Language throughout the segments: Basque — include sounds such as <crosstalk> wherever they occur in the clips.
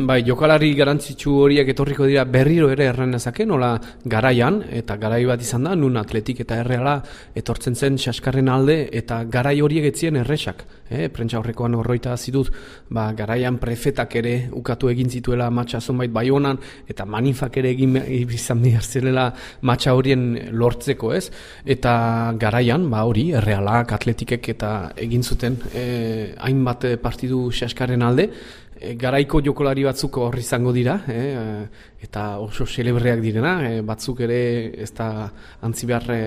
Bai, jokalari garantzitsu horiek etorriko dira berriro ere erren nezake, nola garaian, eta garai bat izan da, nun atletik eta erreala etortzen zen saskarren alde, eta garai horiek etzien erresak. Eh, prentsa horrekoan horroita zidut, ba, garaian prefetak ere ukatu egin zituela matxa zonbait bai honan, eta manifak ere egin izan behar zirela matxa horien lortzeko ez, eta garaian, ba hori, errealak, atletikek eta egin zuten eh, hainbat partidu saskarren alde, e, garaiko jokolari batzuk hor izango dira, e, eta oso celebreak direna, e, batzuk ere ez da antzi behar e,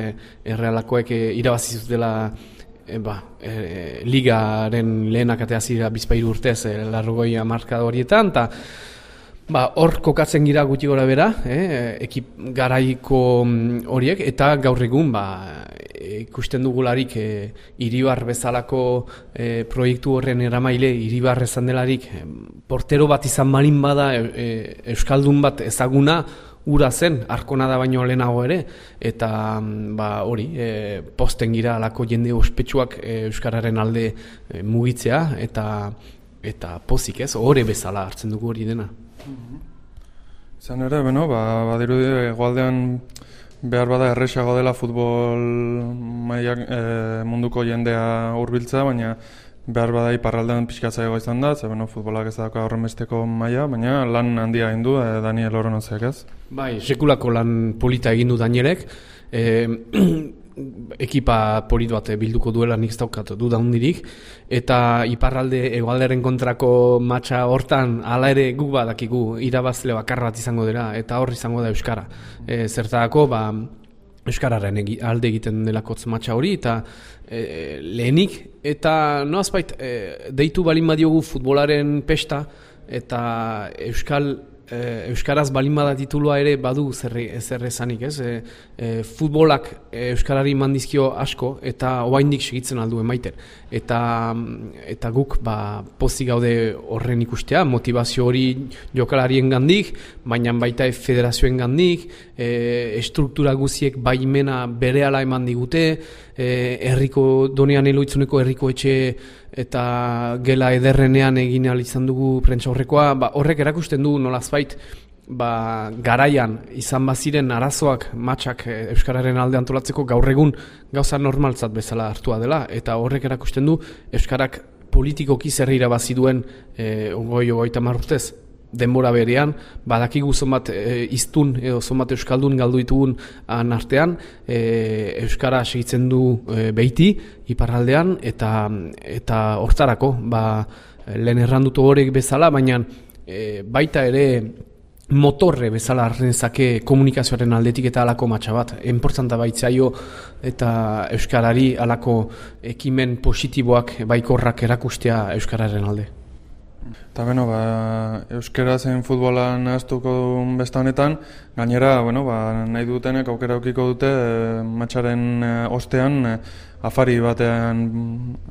errealakoek e, irabazi zutela e, ba, e, ligaren lehenak atea zira bizpairu urtez e, larrogoi marka horietan, eta Ba, hor kokatzen gira gutxi gora bera, eh, ekip garaiko mm, horiek, eta gaur egun ba, ikusten dugularik e, iribar bezalako e, proiektu horren eramaile iribar ezan delarik e, portero bat izan malin bada e, Euskaldun bat ezaguna ura zen, arkona da baino lehenago ere eta mm, ba, hori e, posten gira alako jende ospetsuak e, Euskararen alde e, mugitzea eta eta pozik ez, hori bezala hartzen dugu hori dena. Zan ere, beno, ba, badiru egualdean behar bada erresago dela futbol maiak, e, munduko jendea hurbiltza, baina behar bada iparraldean pixkatza izan da, ze bueno, futbolak ez dago horren besteko maia, baina lan handia egin du e, Daniel Oronozek ez? Bai, sekulako lan polita egin du Danielek, e, <clears throat> ekipa polit bat bilduko duela nik daukat du daundirik eta iparralde egualderen kontrako matxa hortan hala ere guk badakigu irabazle bakarra bat izango dira eta hor izango da euskara. E, zertako ba euskararen alde egiten delakotz matxa hori eta e, lehenik eta no azbait e, deitu balin badiogu futbolaren pesta eta euskal e, Euskaraz balin bada titulua ere badu zer esanik, ez? E, e, futbolak Euskarari mandizkio asko eta oaindik segitzen aldu emaiten. Eta, eta guk ba, pozik gaude horren ikustea, motivazio hori jokalarien gandik, baina baita federazioen gandik, e, estruktura guziek baimena bere ala eman digute, e, herriko donean eloitzuneko herriko etxe eta gela ederrenean egin izan dugu prentsa horrekoa, ba, horrek erakusten du nolazbait ba, garaian izan baziren arazoak matxak e, Euskararen alde antolatzeko gaur egun gauza normaltzat bezala hartua dela, eta horrek erakusten du Euskarak politikoki zerri baziduen e, ongoi ogoita marrutez denbora berean, badakigu zonbat e, iztun edo zonbat euskaldun galdu ditugun artean, e, euskara segitzen du e, beiti iparraldean eta eta hortarako, ba lehen errandutu horiek bezala, baina e, baita ere motorre bezala arrenzake komunikazioaren aldetik eta alako matxa bat. Enportzanta baitzaio eta Euskarari alako ekimen positiboak baikorrak erakustea Euskararen alde. Eta beno, ba, euskera zen futbola nahaztuko besta honetan, gainera, bueno, ba, nahi dutenek aukera aukiko dute e, matxaren e, ostean e, afari batean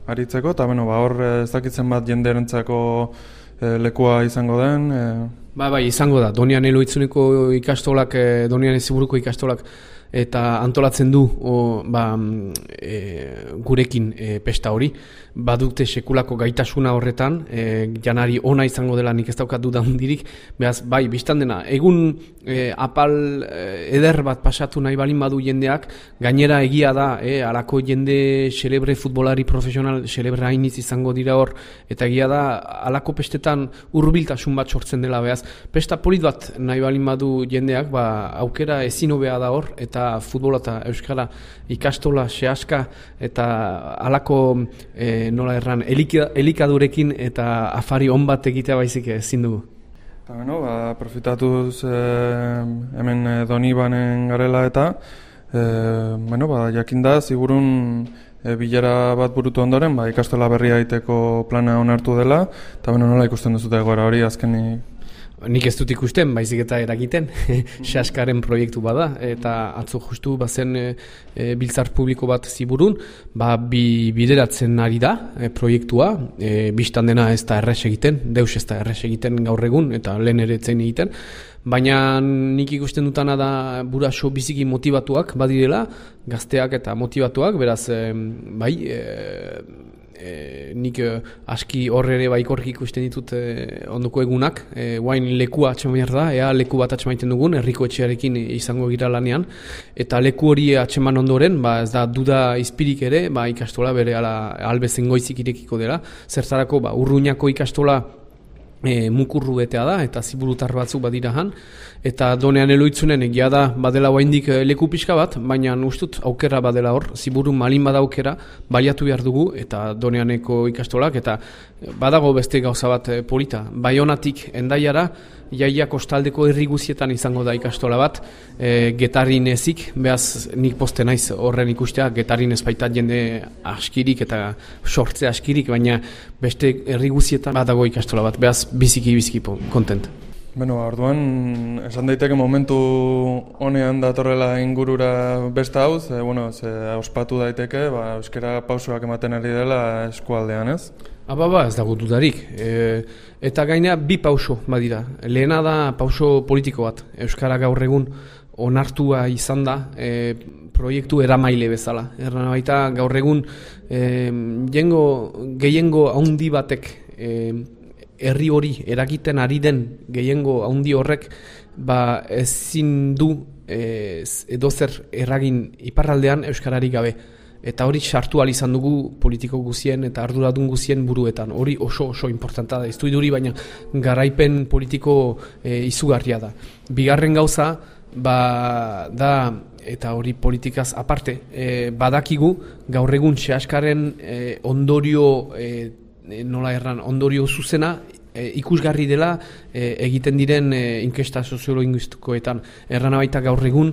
aritzeko, eta beno, ba, hor ez dakitzen bat jenderentzako e, lekua izango den. E... Ba, bai, izango da, Donian eloitzuneko ikastolak, e, Donian eziburuko ikastolak, eta antolatzen du o, ba, e, gurekin e, pesta hori badukte sekulako gaitasuna horretan e, janari ona izango dela nik ez daukat dudan dirik behaz bai biztan dena egun e, apal e, eder bat pasatu nahi balin badu jendeak gainera egia da e, alako jende celebre futbolari profesional celebre hainiz izango dira hor eta egia da alako pestetan urbiltasun bat sortzen dela behaz pesta polit bat nahi balin badu jendeak ba, aukera ezin hobea da hor eta futbola eta euskara ikastola sehaska eta halako e, nola erran elikadurekin eta afari on bat egitea baizik ezin dugu. Eta beno, ba, profitatuz e, hemen e, doni banen garela eta e, bueno, ba, jakinda zigurun e, bilera bat burutu ondoren ba, ikastola berria aiteko plana onartu dela eta beno, nola ikusten duzute gora hori azkenik Nik ez dut ikusten, baizik eta eragiten, <laughs> saskaren proiektu bada, eta atzo justu bazen e, e, biltzar publiko bat ziburun, ba, bi bideratzen ari da e, proiektua, e, biztan dena ez da erres egiten, deus ez da erres egiten gaur egun, eta lehen ere egiten, baina nik ikusten dutana da buraso biziki motivatuak badirela, gazteak eta motivatuak, beraz, e, bai, e, e, nik e, aski horre ere baikorki ikusten ditut e, ondoko egunak, e, guain lekua atxeman da, ea leku bat atxemaiten dugun, herriko etxearekin izango gira lanean, eta leku hori atxeman ondoren, ba, ez da duda izpirik ere, ba, ikastola bere ala, albezen goizik irekiko dela, zertarako ba, urruñako ikastola e, mukurru betea da, eta ziburutar batzuk badira han, eta donean eloitzunen egia da badela guaindik e, leku pixka bat, baina ustut aukera badela hor, ziburu malin bada aukera, baliatu behar dugu, eta doneaneko ikastolak, eta badago beste gauza bat e, polita. Baionatik endaiara, jaia kostaldeko herri guzietan izango da ikastola bat, e, getarin ezik, behaz nik poste naiz horren ikustea, getarin ez baita jende askirik eta sortze askirik, baina beste herri guzietan badago ikastola bat, behaz biziki biziki kontent. Beno, orduan, esan daiteke momentu honean datorrela ingurura beste hau, ze, bueno, ze ospatu daiteke, ba, euskera pausoak ematen ari dela eskualdean, ez? Aba ba, ez dago dudarik. E, eta gainea bi pauso badira. Lehena da pauso politiko bat. Euskara gaur egun onartua izan da e, proiektu eramaile bezala. Erran baita gaur egun e, jengo, gehiengo haundi batek e, herri hori eragiten ari den gehiengo haundi horrek ba ezin du e, edozer erragin iparraldean Euskarari gabe eta hori sartu al izan dugu politiko guzien eta arduradun guzien buruetan. Hori oso oso importanta da. Iduri baina garaipen politiko e, izugarria da. Bigarren gauza ba, da eta hori politikaz aparte e, badakigu gaur egun xeaskaren e, ondorio e, nola erran ondorio zuzena e, ikusgarri dela e, egiten diren e, inkesta soziologistikoetan erran baita gaur egun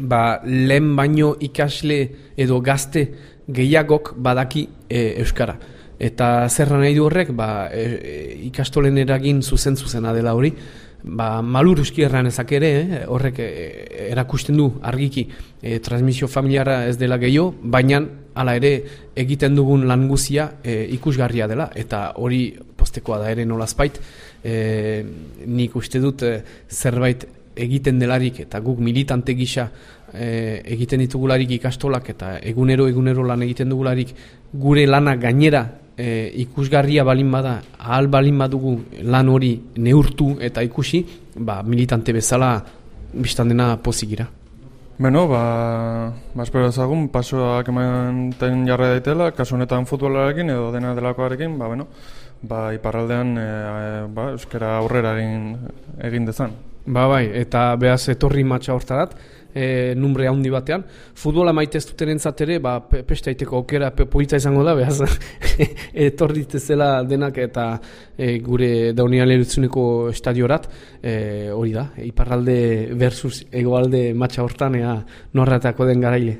ba, lehen baino ikasle edo gazte gehiagok badaki e, euskara. Eta zerra nahi du horrek, ba, e, e, ikastolen eragin zuzen zuzena dela hori, ba, malur euski erran ezak ere, eh, horrek e, erakusten du argiki e, transmisio familiara ez dela gehiago, baina hala ere egiten dugun lan guzia e, ikusgarria dela, eta hori postekoa da ere nolazpait, e, nik uste dut e, zerbait egiten delarik eta guk militante gisa e, egiten ditugularik ikastolak eta egunero egunero lan egiten dugularik gure lana gainera e, ikusgarria balin bada ahal balin badugu lan hori neurtu eta ikusi ba, militante bezala biztan dena pozigira. Beno, ba, ba espero ezagun, pasoak ematen jarra daitela, kasu honetan futbolarekin edo dena delakoarekin, ba, bueno, ba, iparraldean e, ba, euskera aurrera egin, egin dezan. Ba bai, eta behaz etorri matxa hortarat, e, numre handi batean. Futbola maite ez duten ere, ba, peste aiteko okera pe, politza izango da, behaz <laughs> etorri zela denak eta e, gure daunian lehirutzuneko estadiorat, e, hori da, iparralde versus egoalde matxa hortan, ea norratako den garaile.